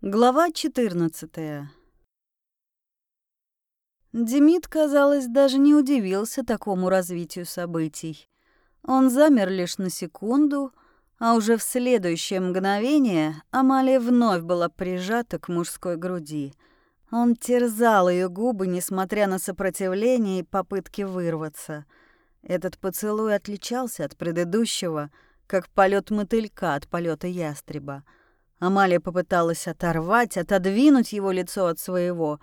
Глава 14. Демид, казалось, даже не удивился такому развитию событий. Он замер лишь на секунду, а уже в следующее мгновение Амалия вновь была прижата к мужской груди. Он терзал ее губы, несмотря на сопротивление и попытки вырваться. Этот поцелуй отличался от предыдущего, как полет мотылька от полета ястреба — Амалия попыталась оторвать, отодвинуть его лицо от своего,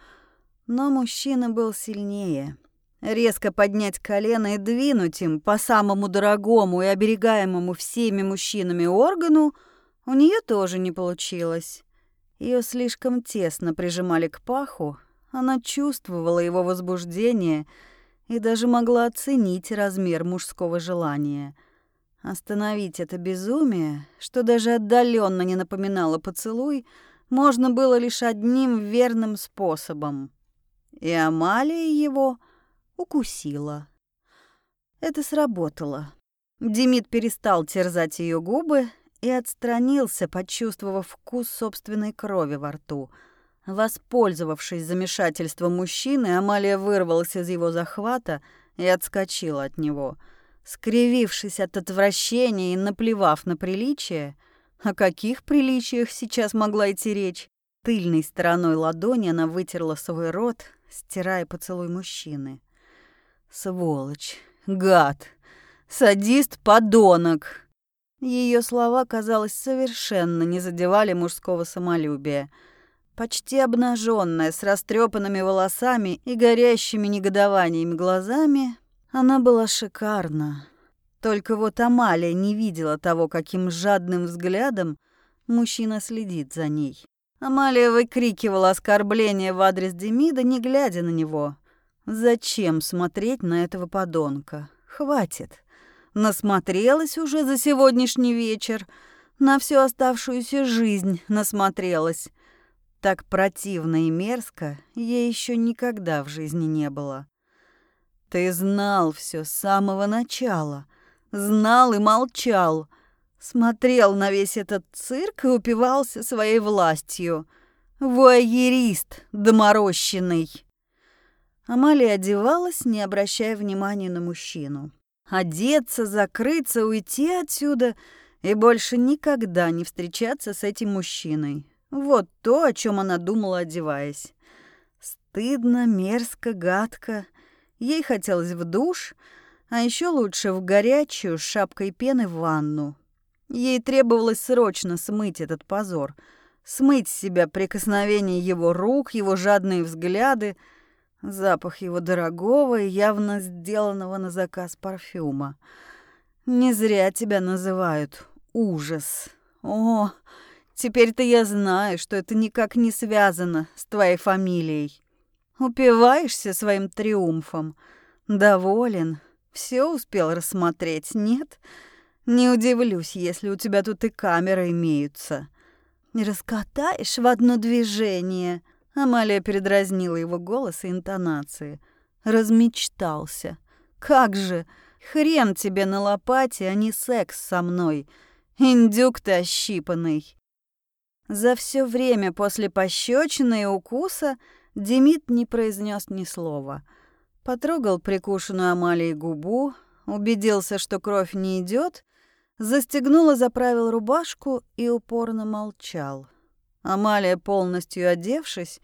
но мужчина был сильнее. Резко поднять колено и двинуть им по самому дорогому и оберегаемому всеми мужчинами органу у нее тоже не получилось. Ее слишком тесно прижимали к паху, она чувствовала его возбуждение и даже могла оценить размер мужского желания — Остановить это безумие, что даже отдаленно не напоминало поцелуй, можно было лишь одним верным способом. И Амалия его укусила. Это сработало. Демид перестал терзать ее губы и отстранился, почувствовав вкус собственной крови во рту. Воспользовавшись замешательством мужчины, Амалия вырвалась из его захвата и отскочила от него — Скривившись от отвращения и наплевав на приличие, о каких приличиях сейчас могла идти речь, тыльной стороной ладони она вытерла свой рот, стирая поцелуй мужчины. Сволочь, гад, садист, подонок. Ее слова, казалось, совершенно не задевали мужского самолюбия. Почти обнаженная, с растрепанными волосами и горящими негодованиями глазами, она была шикарна. Только вот Амалия не видела того, каким жадным взглядом мужчина следит за ней. Амалия выкрикивала оскорбления в адрес Демида, не глядя на него. Зачем смотреть на этого подонка? Хватит. Насмотрелась уже за сегодняшний вечер. На всю оставшуюся жизнь насмотрелась. Так противно и мерзко ей еще никогда в жизни не было. Ты знал все с самого начала. Знал и молчал. Смотрел на весь этот цирк и упивался своей властью. Вуайерист доморощенный. Амалия одевалась, не обращая внимания на мужчину. Одеться, закрыться, уйти отсюда и больше никогда не встречаться с этим мужчиной. Вот то, о чем она думала, одеваясь. Стыдно, мерзко, гадко. Ей хотелось в душ, а еще лучше в горячую с шапкой пены в ванну. Ей требовалось срочно смыть этот позор, смыть с себя прикосновение его рук, его жадные взгляды, запах его дорогого и явно сделанного на заказ парфюма. Не зря тебя называют ужас. О, теперь-то я знаю, что это никак не связано с твоей фамилией. Упиваешься своим триумфом. Доволен. Все успел рассмотреть, нет? Не удивлюсь, если у тебя тут и камеры имеются. Раскатаешь в одно движение. Амалия передразнила его голос и интонации. Размечтался. Как же, хрен тебе на лопате, а не секс со мной. Индюк ты ощипанный. За все время после пощечины и укуса Демид не произнес ни слова. Потрогал прикушенную Амалией губу, убедился, что кровь не идет, застегнул и заправил рубашку и упорно молчал. Амалия, полностью одевшись,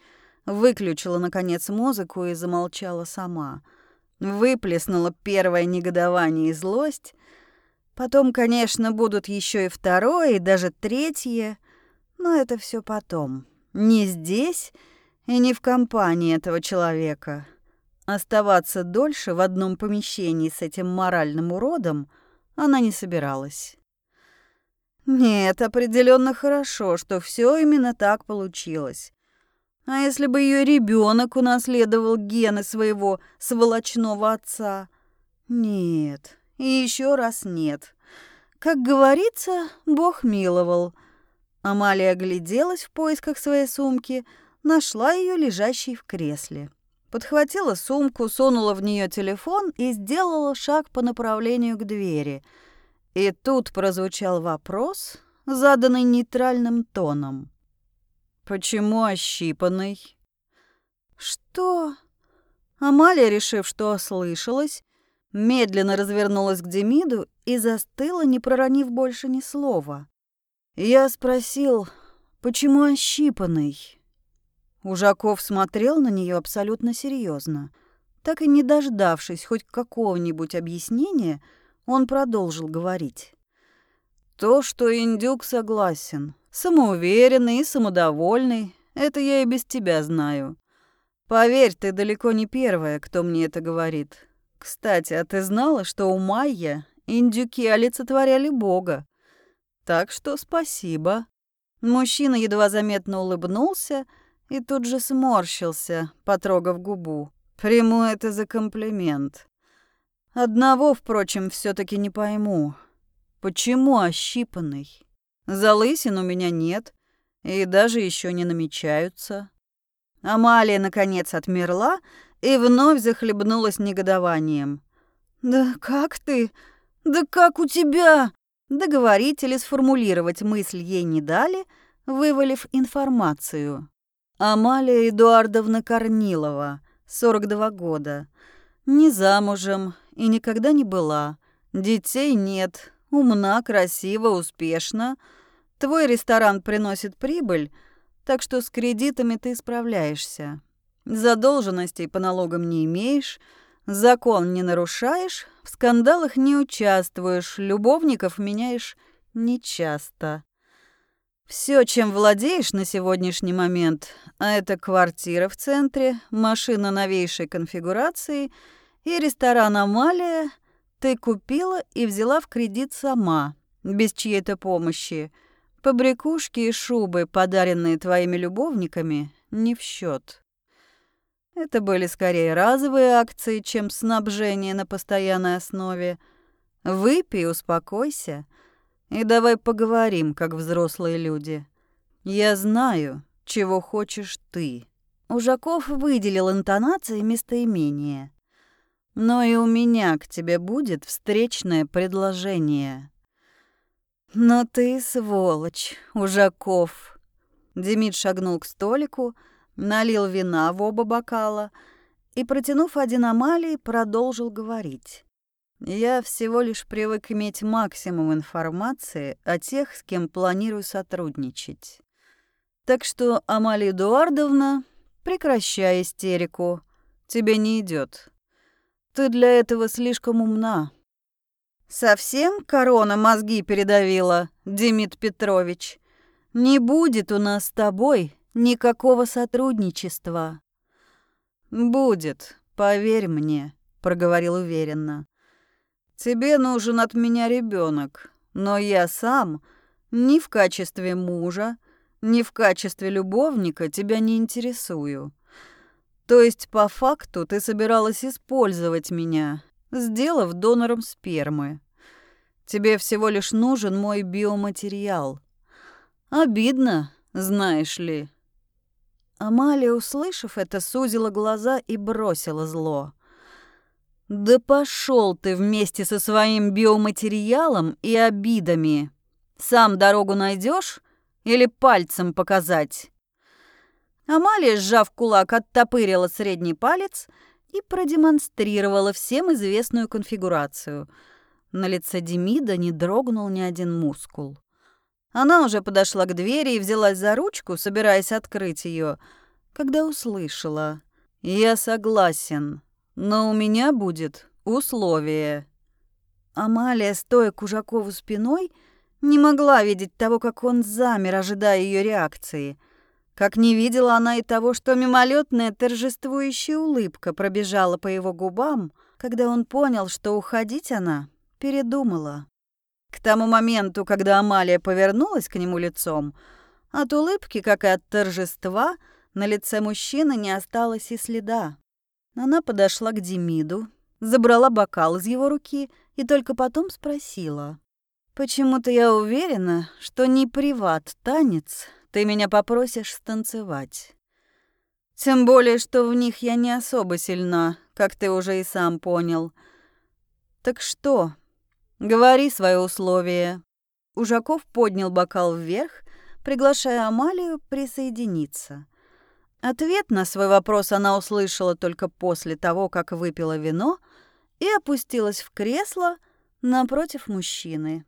выключила, наконец, музыку и замолчала сама. Выплеснула первое негодование и злость. Потом, конечно, будут еще и второе, и даже третье, но это все потом. Не здесь и не в компании этого человека. Оставаться дольше в одном помещении с этим моральным уродом она не собиралась. Нет, определенно хорошо, что все именно так получилось. А если бы ее ребенок унаследовал гены своего сволочного отца? Нет, и еще раз нет. Как говорится, Бог миловал. Амалия огляделась в поисках своей сумки — нашла ее лежащей в кресле. Подхватила сумку, сунула в нее телефон и сделала шаг по направлению к двери. И тут прозвучал вопрос, заданный нейтральным тоном. «Почему ощипанный?» «Что?» Амалия, решив, что ослышалась, медленно развернулась к Демиду и застыла, не проронив больше ни слова. Я спросил, почему ощипанный? Ужаков смотрел на нее абсолютно серьезно. Так и не дождавшись хоть какого-нибудь объяснения, он продолжил говорить. То, что индюк согласен. Самоуверенный и самодовольный, это я и без тебя знаю. Поверь, ты далеко не первая, кто мне это говорит. Кстати, а ты знала, что у Майя индюки олицетворяли Бога? Так что спасибо. Мужчина едва заметно улыбнулся и тут же сморщился, потрогав губу. Приму это за комплимент. Одного, впрочем, все таки не пойму. Почему ощипанный? Залысин у меня нет, и даже еще не намечаются. Амалия, наконец, отмерла и вновь захлебнулась негодованием. «Да как ты? Да как у тебя?» Договорить или сформулировать мысль ей не дали, вывалив информацию. Амалия Эдуардовна Корнилова, 42 года. Не замужем и никогда не была. Детей нет. Умна, красива, успешна. Твой ресторан приносит прибыль, так что с кредитами ты справляешься. Задолженностей по налогам не имеешь, закон не нарушаешь, в скандалах не участвуешь, любовников меняешь нечасто. Все, чем владеешь на сегодняшний момент, а это квартира в центре, машина новейшей конфигурации и ресторан «Амалия», ты купила и взяла в кредит сама, без чьей-то помощи. Побрякушки и шубы, подаренные твоими любовниками, не в счет. Это были скорее разовые акции, чем снабжение на постоянной основе. Выпей, успокойся и давай поговорим, как взрослые люди. Я знаю, чего хочешь ты. Ужаков выделил интонацией местоимение. Но и у меня к тебе будет встречное предложение. Но ты сволочь, Ужаков. Демид шагнул к столику, налил вина в оба бокала и, протянув один Амалии, продолжил говорить. «Я всего лишь привык иметь максимум информации о тех, с кем планирую сотрудничать. Так что, Амалия Эдуардовна, прекращай истерику. Тебе не идет. Ты для этого слишком умна». «Совсем корона мозги передавила, Демид Петрович? Не будет у нас с тобой Никакого сотрудничества. Будет, поверь мне, проговорил уверенно. Тебе нужен от меня ребенок, но я сам ни в качестве мужа, ни в качестве любовника тебя не интересую. То есть по факту ты собиралась использовать меня, сделав донором спермы. Тебе всего лишь нужен мой биоматериал. Обидно, знаешь ли. Амалия, услышав это, сузила глаза и бросила зло. «Да пошел ты вместе со своим биоматериалом и обидами. Сам дорогу найдешь или пальцем показать?» Амалия, сжав кулак, оттопырила средний палец и продемонстрировала всем известную конфигурацию. На лице Демида не дрогнул ни один мускул. Она уже подошла к двери и взялась за ручку, собираясь открыть ее, когда услышала. «Я согласен, но у меня будет условие». Амалия, стоя к Ужакову спиной, не могла видеть того, как он замер, ожидая ее реакции. Как не видела она и того, что мимолетная торжествующая улыбка пробежала по его губам, когда он понял, что уходить она передумала. К тому моменту, когда Амалия повернулась к нему лицом, от улыбки, как и от торжества, на лице мужчины не осталось и следа. Она подошла к Демиду, забрала бокал из его руки и только потом спросила. «Почему-то я уверена, что не приват-танец ты меня попросишь станцевать. Тем более, что в них я не особо сильна, как ты уже и сам понял. Так что, Говори свое условие. Ужаков поднял бокал вверх, приглашая Амалию присоединиться. Ответ на свой вопрос она услышала только после того, как выпила вино и опустилась в кресло напротив мужчины.